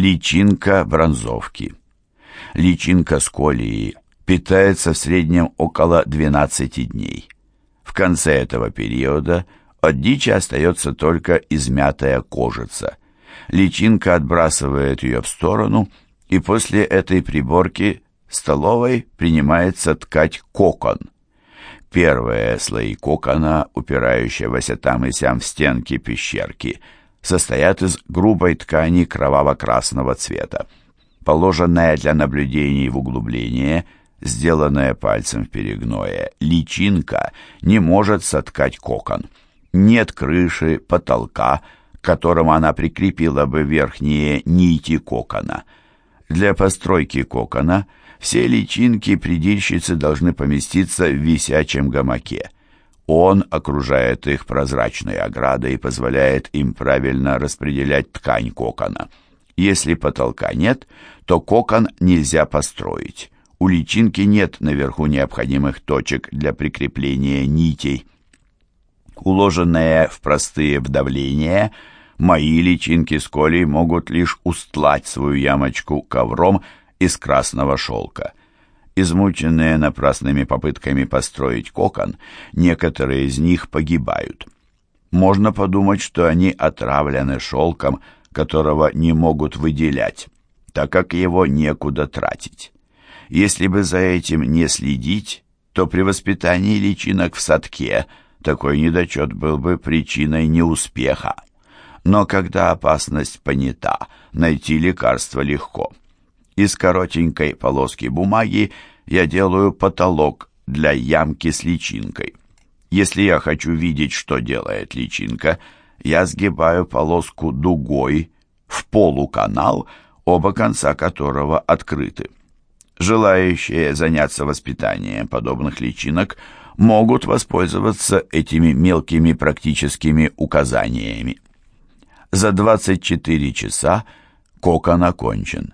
Личинка бронзовки. Личинка сколии питается в среднем около 12 дней. В конце этого периода от дичи остается только измятая кожица. Личинка отбрасывает ее в сторону, и после этой приборки столовой принимается ткать кокон. Первые слои кокона, упирающегося там и сям в стенки пещерки, состоят из грубой ткани кроваво-красного цвета. Положенная для наблюдений в углубление – сделанная пальцем в перегное, личинка не может соткать кокон. Нет крыши, потолка, к которому она прикрепила бы верхние нити кокона. Для постройки кокона все личинки предильщицы должны поместиться в висячем гамаке. Он окружает их прозрачной оградой и позволяет им правильно распределять ткань кокона. Если потолка нет, то кокон нельзя построить у личинки нет наверху необходимых точек для прикрепления нитей. Уложенные в простые вдавления, мои личинки с колей могут лишь устлать свою ямочку ковром из красного шелка. Измученные напрасными попытками построить кокон, некоторые из них погибают. Можно подумать, что они отравлены шелком, которого не могут выделять, так как его некуда тратить. Если бы за этим не следить, то при воспитании личинок в садке такой недочет был бы причиной неуспеха. Но когда опасность понята, найти лекарство легко. Из коротенькой полоски бумаги я делаю потолок для ямки с личинкой. Если я хочу видеть, что делает личинка, я сгибаю полоску дугой в полуканал, оба конца которого открыты. Желающие заняться воспитанием подобных личинок могут воспользоваться этими мелкими практическими указаниями. За 24 часа кокон окончен.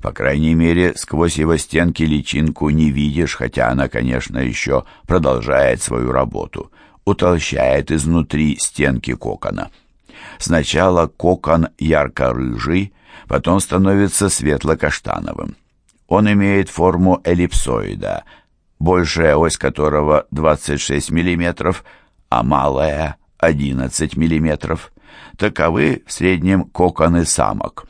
По крайней мере, сквозь его стенки личинку не видишь, хотя она, конечно, еще продолжает свою работу, утолщает изнутри стенки кокона. Сначала кокон ярко-рыжий, потом становится светло-каштановым. Он имеет форму эллипсоида, большая ось которого 26 мм, а малая 11 мм. Таковы в среднем коконы самок.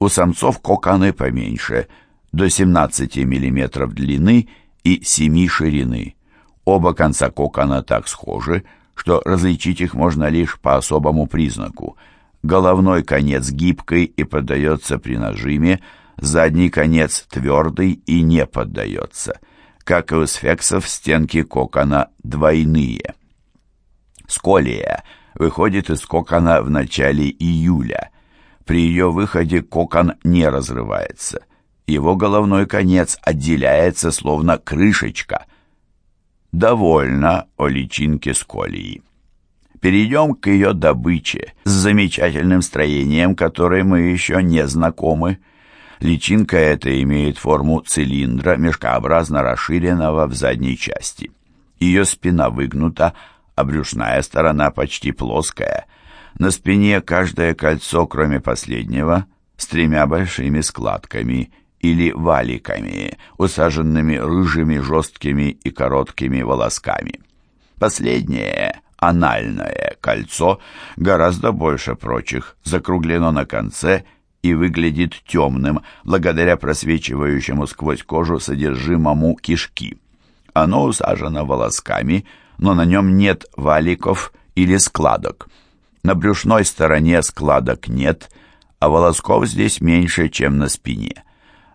У самцов коконы поменьше, до 17 мм длины и 7 ширины. Оба конца кокона так схожи, что различить их можно лишь по особому признаку. Головной конец гибкий и поддается при нажиме, Задний конец твердый и не поддается. Как и у сфексов, стенки кокона двойные. Сколия выходит из кокона в начале июля. При ее выходе кокон не разрывается. Его головной конец отделяется, словно крышечка. Довольно о личинке сколии. Перейдем к ее добыче с замечательным строением, которой мы еще не знакомы. Личинка эта имеет форму цилиндра, мешкообразно расширенного в задней части. Ее спина выгнута, а брюшная сторона почти плоская. На спине каждое кольцо, кроме последнего, с тремя большими складками или валиками, усаженными рыжими, жесткими и короткими волосками. Последнее, анальное кольцо, гораздо больше прочих, закруглено на конце и выглядит темным, благодаря просвечивающему сквозь кожу содержимому кишки. Оно усажено волосками, но на нем нет валиков или складок. На брюшной стороне складок нет, а волосков здесь меньше, чем на спине.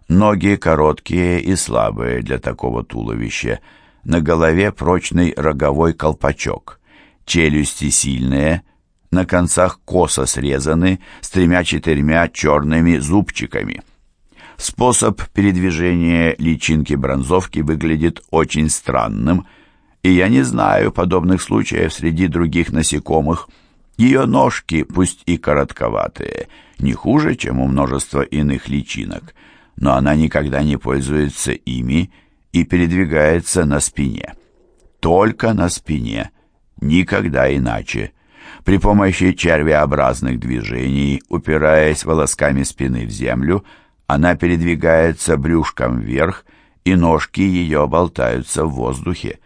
Ноги короткие и слабые для такого туловища. На голове прочный роговой колпачок. Челюсти сильные – на концах косо срезаны с тремя-четырьмя черными зубчиками. Способ передвижения личинки бронзовки выглядит очень странным, и я не знаю подобных случаев среди других насекомых. Ее ножки, пусть и коротковатые, не хуже, чем у множества иных личинок, но она никогда не пользуется ими и передвигается на спине. Только на спине, никогда иначе. При помощи червеобразных движений, упираясь волосками спины в землю, она передвигается брюшком вверх, и ножки ее болтаются в воздухе.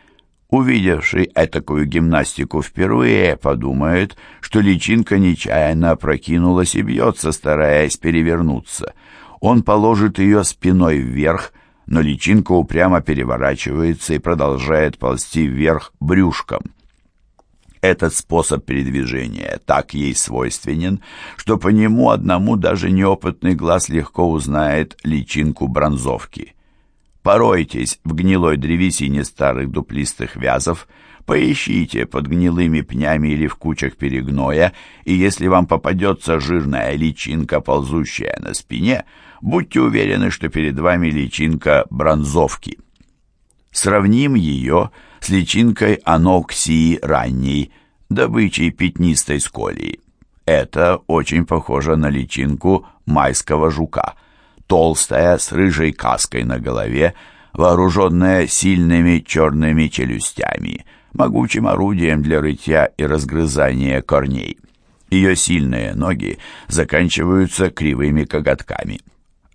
Увидевший этакую гимнастику впервые, подумает, что личинка нечаянно опрокинулась и бьется, стараясь перевернуться. Он положит ее спиной вверх, но личинка упрямо переворачивается и продолжает ползти вверх брюшком. Этот способ передвижения так ей свойственен, что по нему одному даже неопытный глаз легко узнает личинку бронзовки. Поройтесь в гнилой древесине старых дуплистых вязов, поищите под гнилыми пнями или в кучах перегноя, и если вам попадется жирная личинка, ползущая на спине, будьте уверены, что перед вами личинка бронзовки. Сравним ее с личинкой аноксии ранней, добычей пятнистой сколии. Это очень похоже на личинку майского жука. Толстая, с рыжей каской на голове, вооруженная сильными черными челюстями, могучим орудием для рытья и разгрызания корней. Ее сильные ноги заканчиваются кривыми коготками.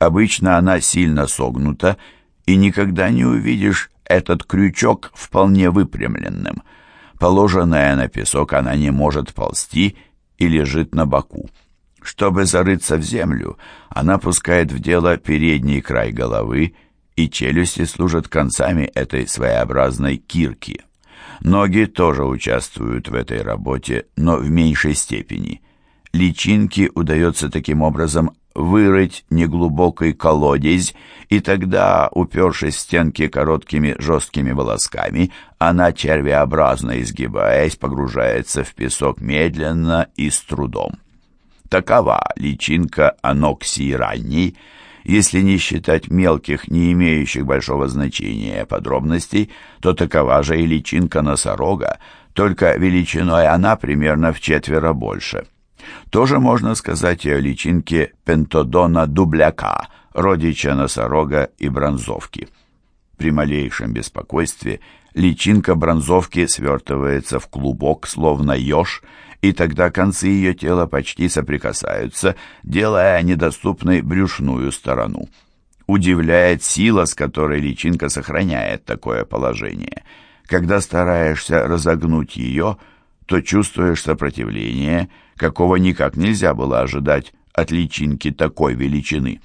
Обычно она сильно согнута, и никогда не увидишь этот крючок вполне выпрямленным. Положенная на песок, она не может ползти и лежит на боку. Чтобы зарыться в землю, она пускает в дело передний край головы, и челюсти служат концами этой своеобразной кирки. Ноги тоже участвуют в этой работе, но в меньшей степени. Личинке удается таким образом вырыть неглубокий колодец, и тогда, упершись в стенки короткими жесткими волосками, она, червеобразно изгибаясь, погружается в песок медленно и с трудом. Такова личинка аноксии ранней, если не считать мелких, не имеющих большого значения подробностей, то такова же и личинка носорога, только величиной она примерно в четверо больше. Тоже можно сказать и о личинке пентодона дубляка, родича носорога и бронзовки. При малейшем беспокойстве личинка бронзовки свертывается в клубок, словно еж, и тогда концы ее тела почти соприкасаются, делая недоступной брюшную сторону. Удивляет сила, с которой личинка сохраняет такое положение. Когда стараешься разогнуть ее, то чувствуешь сопротивление – какого никак нельзя было ожидать от личинки такой величины.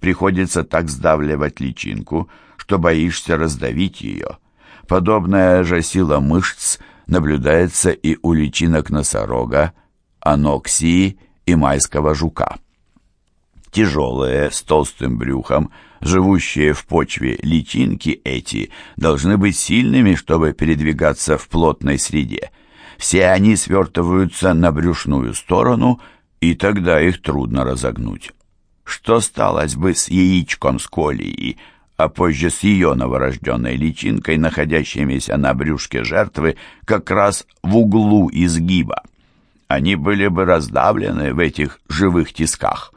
Приходится так сдавливать личинку, что боишься раздавить ее. Подобная же сила мышц наблюдается и у личинок носорога, аноксии и майского жука. Тяжелые, с толстым брюхом, живущие в почве личинки эти должны быть сильными, чтобы передвигаться в плотной среде – все они свертываются на брюшную сторону, и тогда их трудно разогнуть. Что сталось бы с яичком с колией, а позже с ее новорожденной личинкой, находящимися на брюшке жертвы, как раз в углу изгиба? Они были бы раздавлены в этих живых тисках.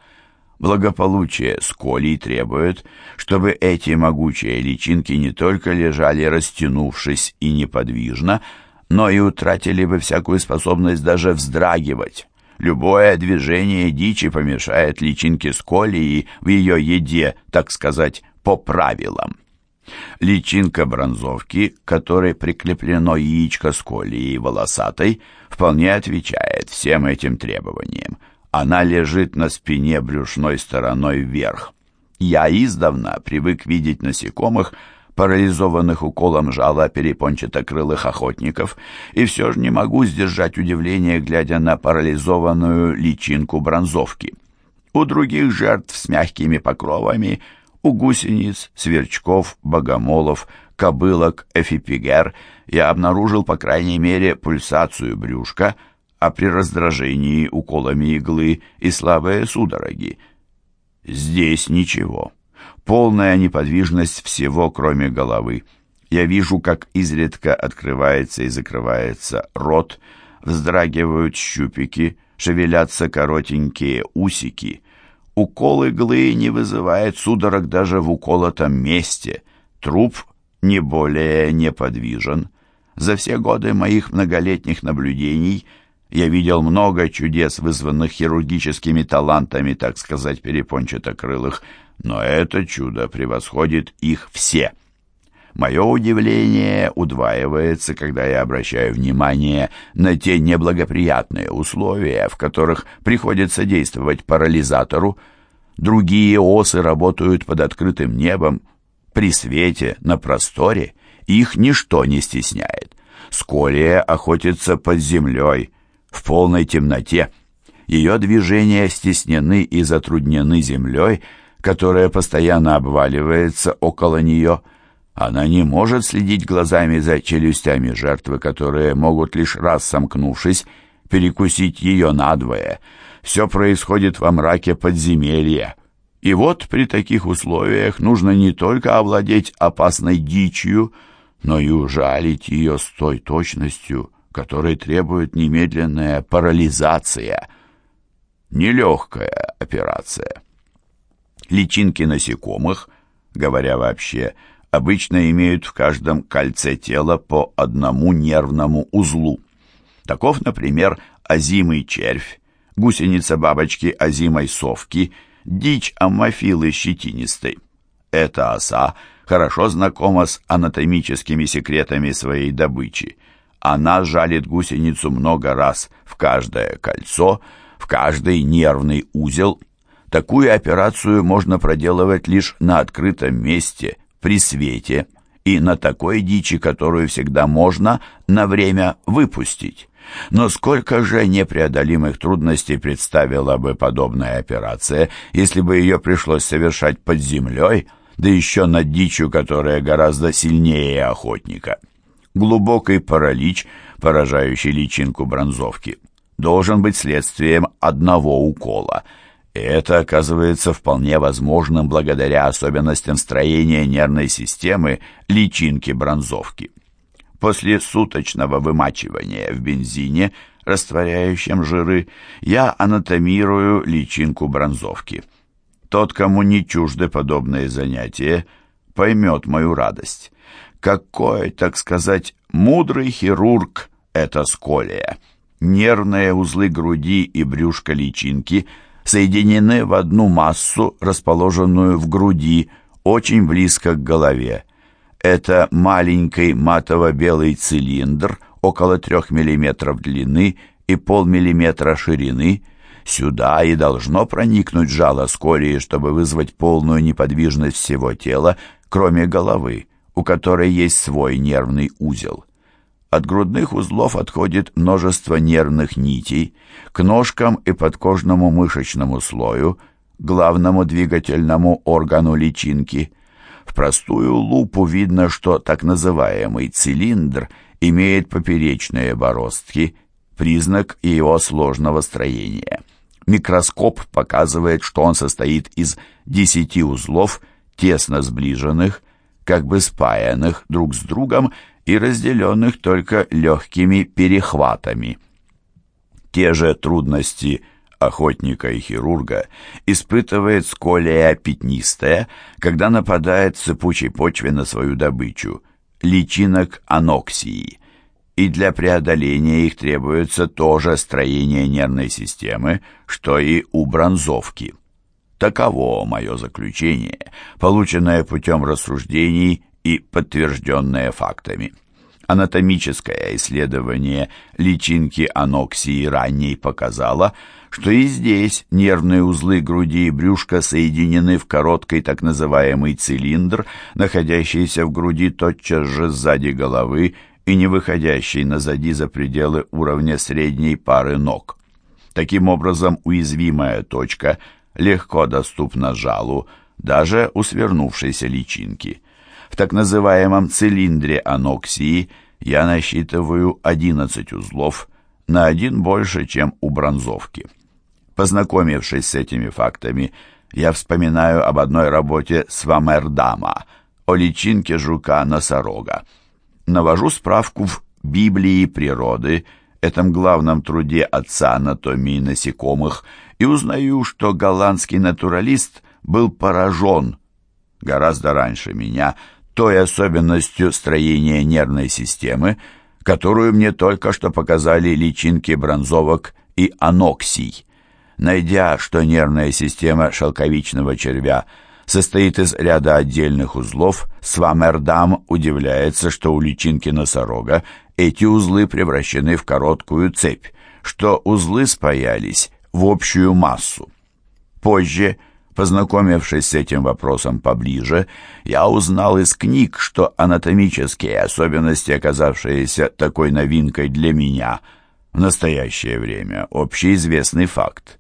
Благополучие сколий требует, чтобы эти могучие личинки не только лежали растянувшись и неподвижно, но и утратили бы всякую способность даже вздрагивать. Любое движение дичи помешает личинке сколии в ее еде, так сказать, по правилам. Личинка бронзовки, которой прикреплено яичко сколии волосатой, вполне отвечает всем этим требованиям. Она лежит на спине брюшной стороной вверх. Я издавна привык видеть насекомых, парализованных уколом жала перепончатокрылых охотников, и все же не могу сдержать удивление, глядя на парализованную личинку бронзовки. У других жертв с мягкими покровами, у гусениц, сверчков, богомолов, кобылок, эфипигер я обнаружил, по крайней мере, пульсацию брюшка, а при раздражении уколами иглы и слабые судороги. Здесь ничего полная неподвижность всего, кроме головы. Я вижу, как изредка открывается и закрывается рот, вздрагивают щупики, шевелятся коротенькие усики. Укол иглы не вызывает судорог даже в уколотом месте. Труп не более неподвижен. За все годы моих многолетних наблюдений Я видел много чудес, вызванных хирургическими талантами, так сказать, перепончатокрылых, но это чудо превосходит их все. Мое удивление удваивается, когда я обращаю внимание на те неблагоприятные условия, в которых приходится действовать парализатору. Другие осы работают под открытым небом, при свете, на просторе, их ничто не стесняет. Скорее охотится под землей, в полной темноте. Ее движения стеснены и затруднены землей, которая постоянно обваливается около нее. Она не может следить глазами за челюстями жертвы, которые могут лишь раз сомкнувшись, перекусить ее надвое. Все происходит во мраке подземелья. И вот при таких условиях нужно не только овладеть опасной дичью, но и ужалить ее с той точностью, которой требует немедленная парализация. Нелегкая операция. Личинки насекомых, говоря вообще, обычно имеют в каждом кольце тела по одному нервному узлу. Таков, например, озимый червь, гусеница бабочки озимой совки, дичь аммофилы щетинистой. Эта оса хорошо знакома с анатомическими секретами своей добычи. Она жалит гусеницу много раз в каждое кольцо, в каждый нервный узел. Такую операцию можно проделывать лишь на открытом месте, при свете, и на такой дичи, которую всегда можно на время выпустить. Но сколько же непреодолимых трудностей представила бы подобная операция, если бы ее пришлось совершать под землей, да еще над дичью, которая гораздо сильнее охотника глубокий паралич, поражающий личинку бронзовки, должен быть следствием одного укола. И это оказывается вполне возможным благодаря особенностям строения нервной системы личинки бронзовки. После суточного вымачивания в бензине, растворяющем жиры, я анатомирую личинку бронзовки. Тот, кому не чужды подобные занятия, поймет мою радость. Какой, так сказать, мудрый хирург это сколия. Нервные узлы груди и брюшка личинки соединены в одну массу, расположенную в груди, очень близко к голове. Это маленький матово-белый цилиндр, около 3 мм длины и полмиллиметра ширины. Сюда и должно проникнуть жало скорее, чтобы вызвать полную неподвижность всего тела, кроме головы у которой есть свой нервный узел. От грудных узлов отходит множество нервных нитей к ножкам и подкожному мышечному слою, главному двигательному органу личинки. В простую лупу видно, что так называемый цилиндр имеет поперечные бороздки, признак его сложного строения. Микроскоп показывает, что он состоит из десяти узлов, тесно сближенных, как бы спаянных друг с другом и разделенных только легкими перехватами. Те же трудности охотника и хирурга испытывает сколия пятнистая, когда нападает в сыпучей почве на свою добычу, личинок аноксии, и для преодоления их требуется то же строение нервной системы, что и у бронзовки. Таково мое заключение, полученное путем рассуждений и подтвержденное фактами. Анатомическое исследование личинки аноксии ранней показало, что и здесь нервные узлы груди и брюшка соединены в короткий так называемый цилиндр, находящийся в груди тотчас же сзади головы и не выходящий назади за пределы уровня средней пары ног. Таким образом, уязвимая точка – легко доступна жалу, даже у свернувшейся личинки. В так называемом цилиндре аноксии я насчитываю 11 узлов, на один больше, чем у бронзовки. Познакомившись с этими фактами, я вспоминаю об одной работе Свамердама о личинке жука-носорога. Навожу справку в Библии природы, этом главном труде отца анатомии насекомых, и узнаю, что голландский натуралист был поражен гораздо раньше меня той особенностью строения нервной системы, которую мне только что показали личинки бронзовок и аноксий. Найдя, что нервная система шелковичного червя состоит из ряда отдельных узлов, Свамердам удивляется, что у личинки носорога эти узлы превращены в короткую цепь, что узлы спаялись в общую массу. Позже, познакомившись с этим вопросом поближе, я узнал из книг, что анатомические особенности, оказавшиеся такой новинкой для меня, в настоящее время общеизвестный факт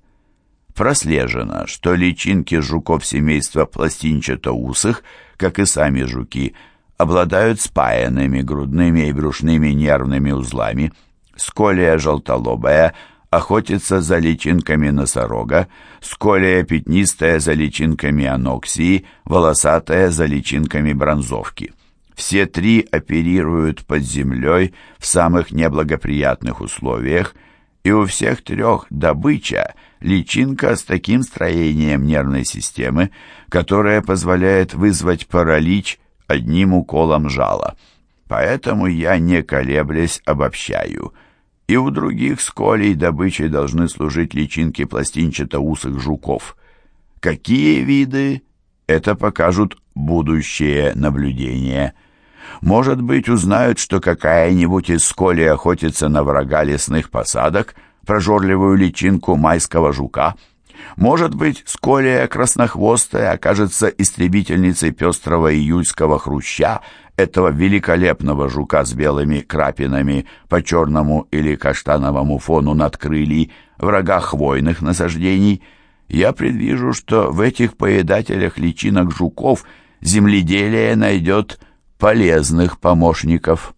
прослежено, что личинки жуков семейства пластинчатоусых, как и сами жуки, обладают спаянными грудными и брюшными нервными узлами. Сколия желтолобая охотится за личинками носорога, сколия пятнистая за личинками аноксии, волосатая за личинками бронзовки. Все три оперируют под землей в самых неблагоприятных условиях, и у всех трех добыча – личинка с таким строением нервной системы, которое позволяет вызвать паралич одним уколом жала. Поэтому я, не колеблясь, обобщаю. И у других сколей добычей должны служить личинки пластинчато-усых жуков. Какие виды? Это покажут будущие наблюдения. Может быть, узнают, что какая-нибудь из сколей охотится на врага лесных посадок – прожорливую личинку майского жука. Может быть, сколия краснохвостая окажется истребительницей пестрого июльского хруща, этого великолепного жука с белыми крапинами по черному или каштановому фону над крыльей, врага хвойных насаждений. Я предвижу, что в этих поедателях личинок жуков земледелие найдет полезных помощников.